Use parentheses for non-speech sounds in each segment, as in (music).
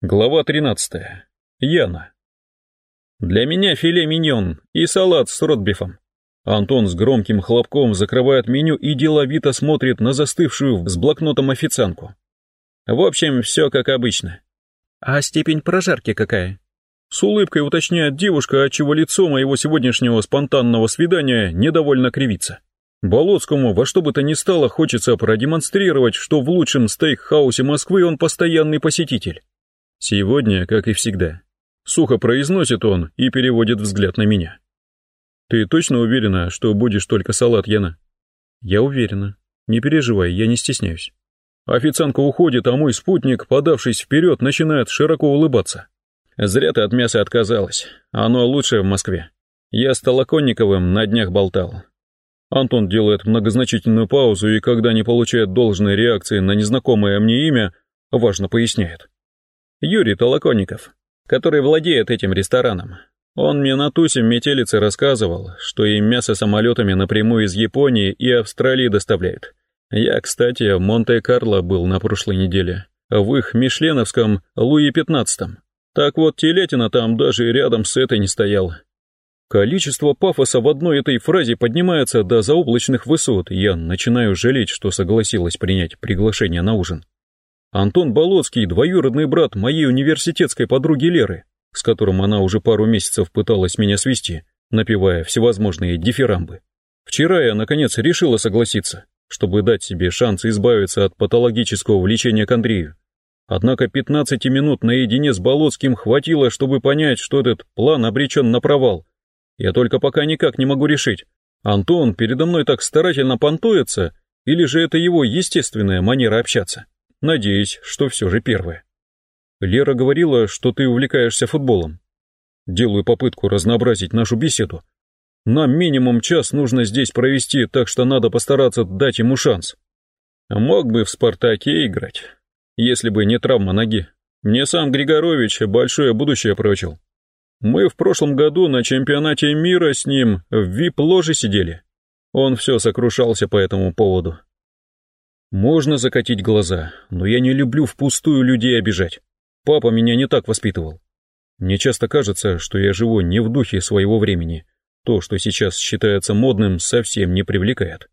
Глава 13. Яна. Для меня филе миньон и салат с ротбифом. Антон с громким хлопком закрывает меню и деловито смотрит на застывшую с блокнотом официантку. В общем, все как обычно. А степень прожарки какая? С улыбкой уточняет девушка, отчего лицо моего сегодняшнего спонтанного свидания недовольно кривится. Болоцкому во что бы то ни стало хочется продемонстрировать, что в лучшем стейк-хаусе Москвы он постоянный посетитель. Сегодня, как и всегда. Сухо произносит он и переводит взгляд на меня. Ты точно уверена, что будешь только салат, Яна? Я уверена. Не переживай, я не стесняюсь. Официантка уходит, а мой спутник, подавшись вперед, начинает широко улыбаться. Зря ты от мяса отказалась. Оно лучшее в Москве. Я с Толоконниковым на днях болтал. Антон делает многозначительную паузу и, когда не получает должной реакции на незнакомое мне имя, важно поясняет. Юрий Толоконников, который владеет этим рестораном. Он мне на тусе в метелице рассказывал, что им мясо самолетами напрямую из Японии и Австралии доставляют. Я, кстати, в Монте-Карло был на прошлой неделе, в их мишленовском Луи Пятнадцатом. Так вот, телятина там даже рядом с этой не стояла. Количество пафоса в одной этой фразе поднимается до заоблачных высот, я начинаю жалеть, что согласилась принять приглашение на ужин. Антон Болоцкий, двоюродный брат моей университетской подруги Леры, с которым она уже пару месяцев пыталась меня свести, напевая всевозможные дифирамбы. Вчера я, наконец, решила согласиться, чтобы дать себе шанс избавиться от патологического влечения к Андрею. Однако 15 минут наедине с Болоцким хватило, чтобы понять, что этот план обречен на провал. Я только пока никак не могу решить, Антон передо мной так старательно понтуется, или же это его естественная манера общаться. Надеюсь, что все же первое. Лера говорила, что ты увлекаешься футболом. Делаю попытку разнообразить нашу беседу. Нам минимум час нужно здесь провести, так что надо постараться дать ему шанс. Мог бы в «Спартаке» играть, если бы не травма ноги. Мне сам Григорович большое будущее прочил. Мы в прошлом году на чемпионате мира с ним в вип-ложе сидели. Он все сокрушался по этому поводу. Можно закатить глаза, но я не люблю впустую людей обижать. Папа меня не так воспитывал. Мне часто кажется, что я живу не в духе своего времени. То, что сейчас считается модным, совсем не привлекает.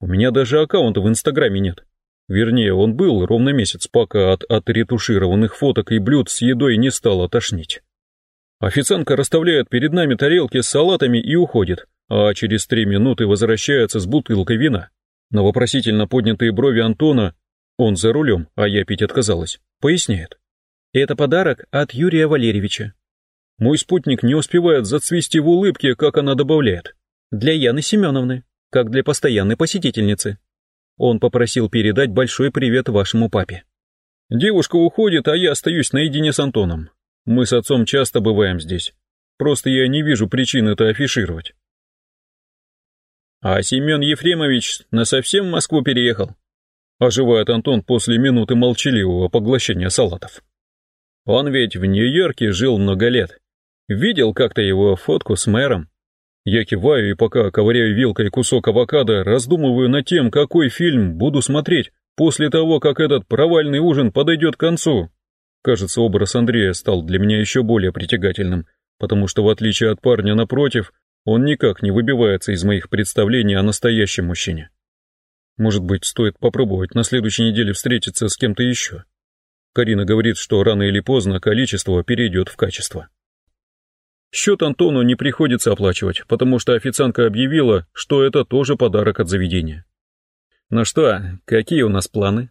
У меня даже аккаунта в Инстаграме нет. Вернее, он был ровно месяц, пока от отретушированных фоток и блюд с едой не стало тошнить. Официантка расставляет перед нами тарелки с салатами и уходит, а через три минуты возвращается с бутылкой вина. На вопросительно поднятые брови Антона, он за рулем, а я пить отказалась, поясняет. Это подарок от Юрия Валерьевича. Мой спутник не успевает зацвести в улыбке, как она добавляет. Для Яны Семеновны, как для постоянной посетительницы. Он попросил передать большой привет вашему папе. Девушка уходит, а я остаюсь наедине с Антоном. Мы с отцом часто бываем здесь. Просто я не вижу причин это афишировать. А Семен Ефремович насовсем в Москву переехал? Оживает Антон после минуты молчаливого поглощения салатов. Он ведь в Нью-Йорке жил много лет. Видел как-то его фотку с мэром. Я киваю и пока ковыряю вилкой кусок авокадо, раздумываю над тем, какой фильм буду смотреть после того, как этот провальный ужин подойдет к концу. Кажется, образ Андрея стал для меня еще более притягательным, потому что в отличие от парня напротив, он никак не выбивается из моих представлений о настоящем мужчине. Может быть, стоит попробовать на следующей неделе встретиться с кем-то еще. Карина говорит, что рано или поздно количество перейдет в качество. Счет Антону не приходится оплачивать, потому что официантка объявила, что это тоже подарок от заведения. Ну что, какие у нас планы?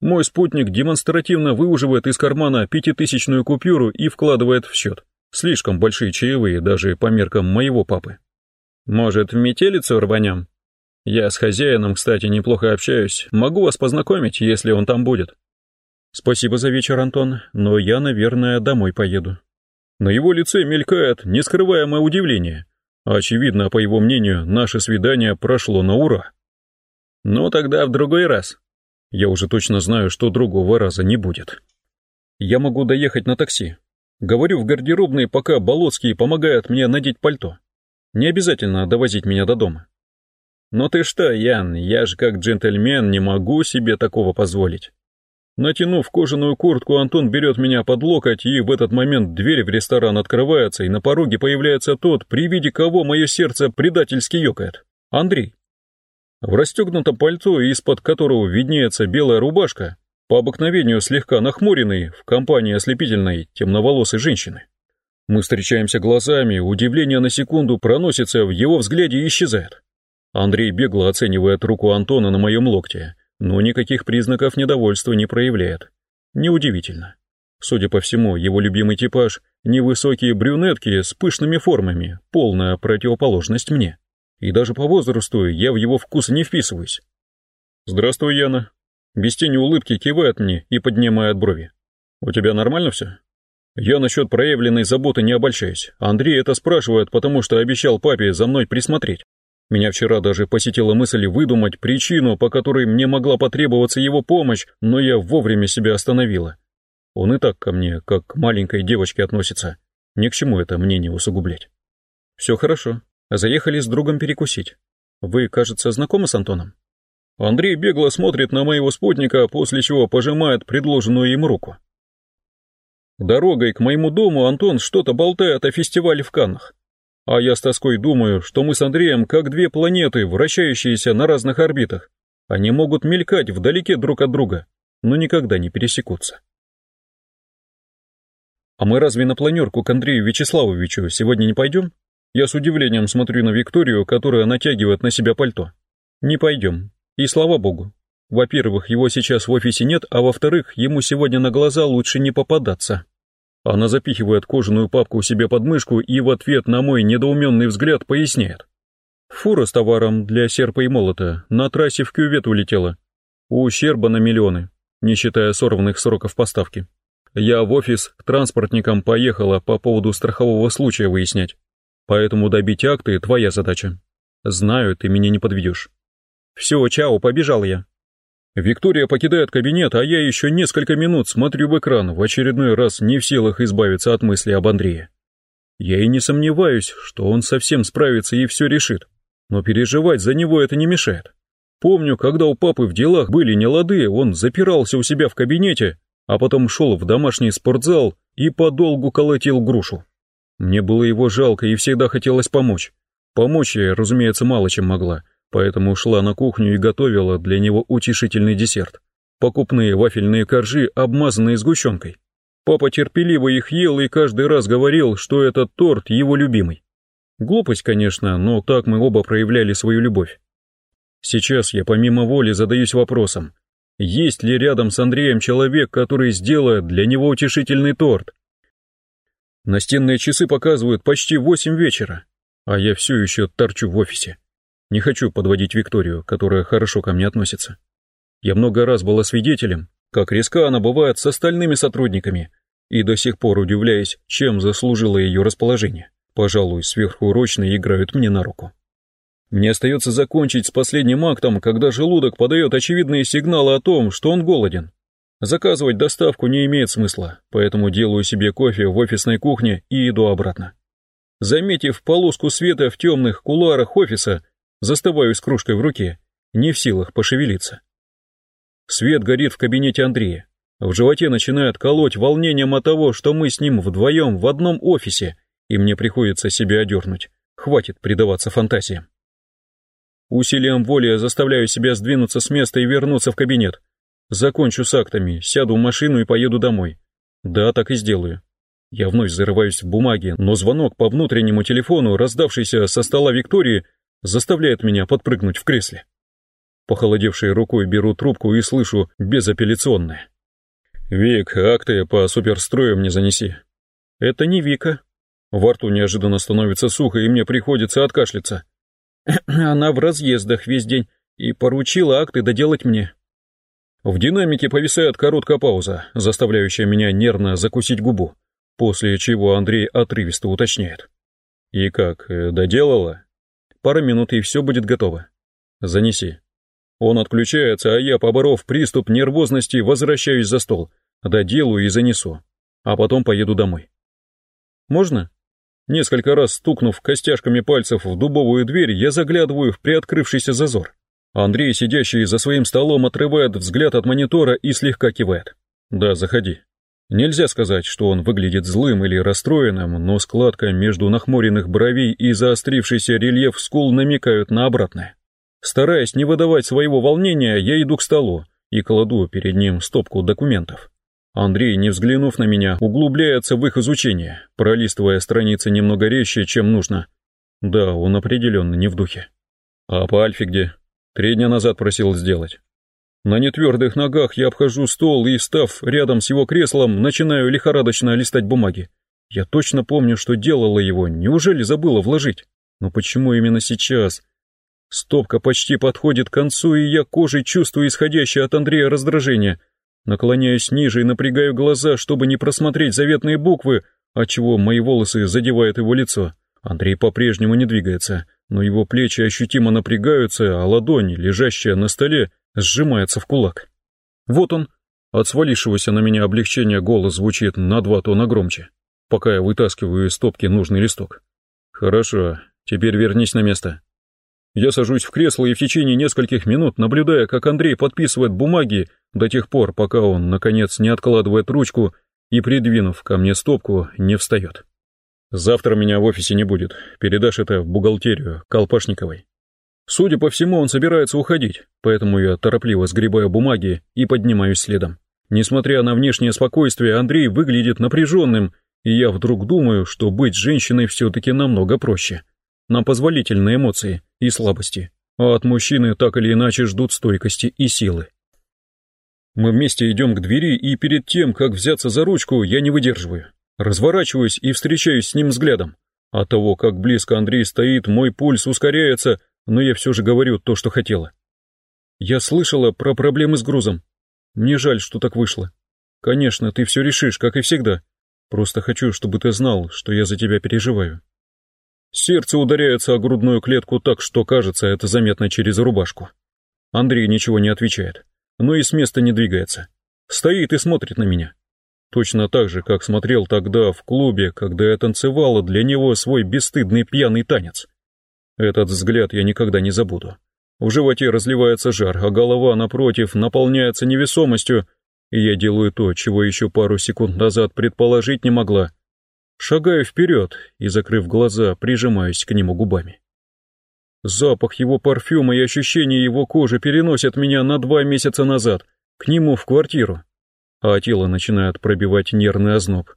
Мой спутник демонстративно выуживает из кармана пятитысячную купюру и вкладывает в счет. Слишком большие чаевые даже по меркам моего папы. Может, в метелицу рванем? Я с хозяином, кстати, неплохо общаюсь. Могу вас познакомить, если он там будет. Спасибо за вечер, Антон, но я, наверное, домой поеду. На его лице мелькает нескрываемое удивление. Очевидно, по его мнению, наше свидание прошло на ура. Ну тогда в другой раз. Я уже точно знаю, что другого раза не будет. Я могу доехать на такси, Говорю в гардеробной, пока Болоцкий помогает мне надеть пальто. Не обязательно довозить меня до дома. Но ты что, Ян, я же как джентльмен не могу себе такого позволить. Натянув кожаную куртку, Антон берет меня под локоть, и в этот момент дверь в ресторан открывается, и на пороге появляется тот, при виде кого мое сердце предательски ёкает. Андрей. В расстегнутом пальто, из-под которого виднеется белая рубашка, по обыкновению слегка нахмуренный, в компании ослепительной темноволосой женщины. Мы встречаемся глазами, удивление на секунду проносится в его взгляде и исчезает. Андрей бегло оценивает руку Антона на моем локте, но никаких признаков недовольства не проявляет. Неудивительно. Судя по всему, его любимый типаж — невысокие брюнетки с пышными формами, полная противоположность мне. И даже по возрасту я в его вкус не вписываюсь. «Здравствуй, Яна». Без тени улыбки кивает мне и поднимает брови. «У тебя нормально все?» Я насчет проявленной заботы не обольщаюсь. Андрей это спрашивает, потому что обещал папе за мной присмотреть. Меня вчера даже посетила мысль выдумать причину, по которой мне могла потребоваться его помощь, но я вовремя себя остановила. Он и так ко мне, как к маленькой девочке относится. Ни к чему это мнение усугублять. Все хорошо. Заехали с другом перекусить. Вы, кажется, знакомы с Антоном? Андрей бегло смотрит на моего спутника, после чего пожимает предложенную им руку. Дорогой к моему дому Антон что-то болтает о фестивале в Каннах. А я с тоской думаю, что мы с Андреем как две планеты, вращающиеся на разных орбитах. Они могут мелькать вдалеке друг от друга, но никогда не пересекутся. А мы разве на планерку к Андрею Вячеславовичу сегодня не пойдем? Я с удивлением смотрю на Викторию, которая натягивает на себя пальто. Не пойдем. И слава богу. Во-первых, его сейчас в офисе нет, а во-вторых, ему сегодня на глаза лучше не попадаться. Она запихивает кожаную папку себе под мышку и в ответ на мой недоуменный взгляд поясняет. Фура с товаром для серпа и молота на трассе в кювет улетела. Ущерба на миллионы, не считая сорванных сроков поставки. Я в офис к транспортникам поехала по поводу страхового случая выяснять. Поэтому добить акты — твоя задача. Знаю, ты меня не подведешь. Все, чао, побежал я. Виктория покидает кабинет, а я еще несколько минут смотрю в экран, в очередной раз не в силах избавиться от мысли об Андрее. Я и не сомневаюсь, что он совсем справится и все решит, но переживать за него это не мешает. Помню, когда у папы в делах были нелады, он запирался у себя в кабинете, а потом шел в домашний спортзал и подолгу колотил грушу. Мне было его жалко и всегда хотелось помочь. Помочь я, разумеется, мало чем могла, поэтому ушла на кухню и готовила для него утешительный десерт. Покупные вафельные коржи, обмазанные сгущенкой. Папа терпеливо их ел и каждый раз говорил, что этот торт его любимый. Глупость, конечно, но так мы оба проявляли свою любовь. Сейчас я помимо воли задаюсь вопросом, есть ли рядом с Андреем человек, который сделает для него утешительный торт? Настенные часы показывают почти восемь вечера, а я все еще торчу в офисе. Не хочу подводить Викторию, которая хорошо ко мне относится. Я много раз была свидетелем, как резка она бывает с остальными сотрудниками, и до сих пор удивляюсь, чем заслужило ее расположение. Пожалуй, сверхурочные играют мне на руку. Мне остается закончить с последним актом, когда желудок подает очевидные сигналы о том, что он голоден. Заказывать доставку не имеет смысла, поэтому делаю себе кофе в офисной кухне и иду обратно. Заметив полоску света в темных кулуарах офиса, Застываю с кружкой в руке, не в силах пошевелиться. Свет горит в кабинете Андрея. В животе начинает колоть волнением от того, что мы с ним вдвоем в одном офисе, и мне приходится себя одернуть. Хватит предаваться фантазиям. Усилием воли я заставляю себя сдвинуться с места и вернуться в кабинет. Закончу с актами, сяду в машину и поеду домой. Да, так и сделаю. Я вновь зарываюсь в бумаги, но звонок по внутреннему телефону, раздавшийся со стола Виктории, заставляет меня подпрыгнуть в кресле. Похолодевшей рукой беру трубку и слышу безапелляционное. «Вик, акты по суперстрою мне занеси». «Это не Вика». Во рту неожиданно становится сухо, и мне приходится откашляться. (clears throat) Она в разъездах весь день и поручила акты доделать мне. В динамике повисает короткая пауза, заставляющая меня нервно закусить губу, после чего Андрей отрывисто уточняет. «И как, э, доделала?» Пара минут, и все будет готово. Занеси. Он отключается, а я, поборов приступ нервозности, возвращаюсь за стол, доделаю и занесу, а потом поеду домой. Можно? Несколько раз стукнув костяшками пальцев в дубовую дверь, я заглядываю в приоткрывшийся зазор. Андрей, сидящий за своим столом, отрывает взгляд от монитора и слегка кивает. «Да, заходи». Нельзя сказать, что он выглядит злым или расстроенным, но складка между нахмуренных бровей и заострившийся рельеф скул намекают на обратное. Стараясь не выдавать своего волнения, я иду к столу и кладу перед ним стопку документов. Андрей, не взглянув на меня, углубляется в их изучение, пролистывая страницы немного резче, чем нужно. Да, он определенно не в духе. А по Альфе где? Три дня назад просил сделать. На нетвердых ногах я обхожу стол и, став рядом с его креслом, начинаю лихорадочно листать бумаги. Я точно помню, что делала его, неужели забыла вложить? Но почему именно сейчас? Стопка почти подходит к концу, и я кожей чувствую исходящее от Андрея раздражение. Наклоняюсь ниже и напрягаю глаза, чтобы не просмотреть заветные буквы, отчего мои волосы задевают его лицо. Андрей по-прежнему не двигается но его плечи ощутимо напрягаются, а ладонь, лежащая на столе, сжимается в кулак. Вот он. От свалившегося на меня облегчения голос звучит на два тона громче, пока я вытаскиваю из стопки нужный листок. Хорошо, теперь вернись на место. Я сажусь в кресло и в течение нескольких минут, наблюдая, как Андрей подписывает бумаги до тех пор, пока он, наконец, не откладывает ручку и, придвинув ко мне стопку, не встает. Завтра меня в офисе не будет. Передашь это в бухгалтерию, Колпашниковой. Судя по всему, он собирается уходить, поэтому я торопливо сгребаю бумаги и поднимаюсь следом. Несмотря на внешнее спокойствие, Андрей выглядит напряженным, и я вдруг думаю, что быть женщиной все-таки намного проще. Нам позволительны эмоции и слабости, а от мужчины так или иначе ждут стойкости и силы. Мы вместе идем к двери, и перед тем, как взяться за ручку, я не выдерживаю. Разворачиваюсь и встречаюсь с ним взглядом. От того, как близко Андрей стоит, мой пульс ускоряется, но я все же говорю то, что хотела. Я слышала про проблемы с грузом. Мне жаль, что так вышло. Конечно, ты все решишь, как и всегда. Просто хочу, чтобы ты знал, что я за тебя переживаю. Сердце ударяется о грудную клетку так, что кажется, это заметно через рубашку. Андрей ничего не отвечает, но и с места не двигается. Стоит и смотрит на меня. Точно так же, как смотрел тогда в клубе, когда я танцевала для него свой бесстыдный пьяный танец. Этот взгляд я никогда не забуду. В животе разливается жар, а голова, напротив, наполняется невесомостью, и я делаю то, чего еще пару секунд назад предположить не могла. Шагаю вперед и, закрыв глаза, прижимаюсь к нему губами. Запах его парфюма и ощущение его кожи переносят меня на два месяца назад, к нему в квартиру а тело начинает пробивать нервный озноб.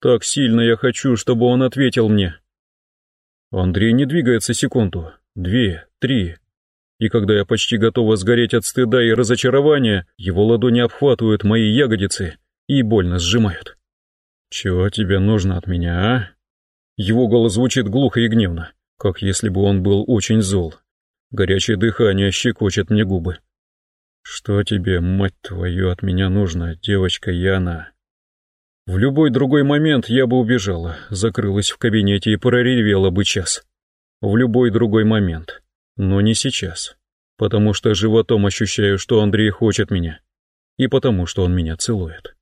Так сильно я хочу, чтобы он ответил мне. Андрей не двигается секунду, две, три. И когда я почти готова сгореть от стыда и разочарования, его ладони обхватывают мои ягодицы и больно сжимают. «Чего тебе нужно от меня, а?» Его голос звучит глухо и гневно, как если бы он был очень зол. Горячее дыхание щекочет мне губы. Что тебе, мать твою, от меня нужно, девочка Яна? В любой другой момент я бы убежала, закрылась в кабинете и проревела бы час. В любой другой момент. Но не сейчас. Потому что животом ощущаю, что Андрей хочет меня. И потому что он меня целует.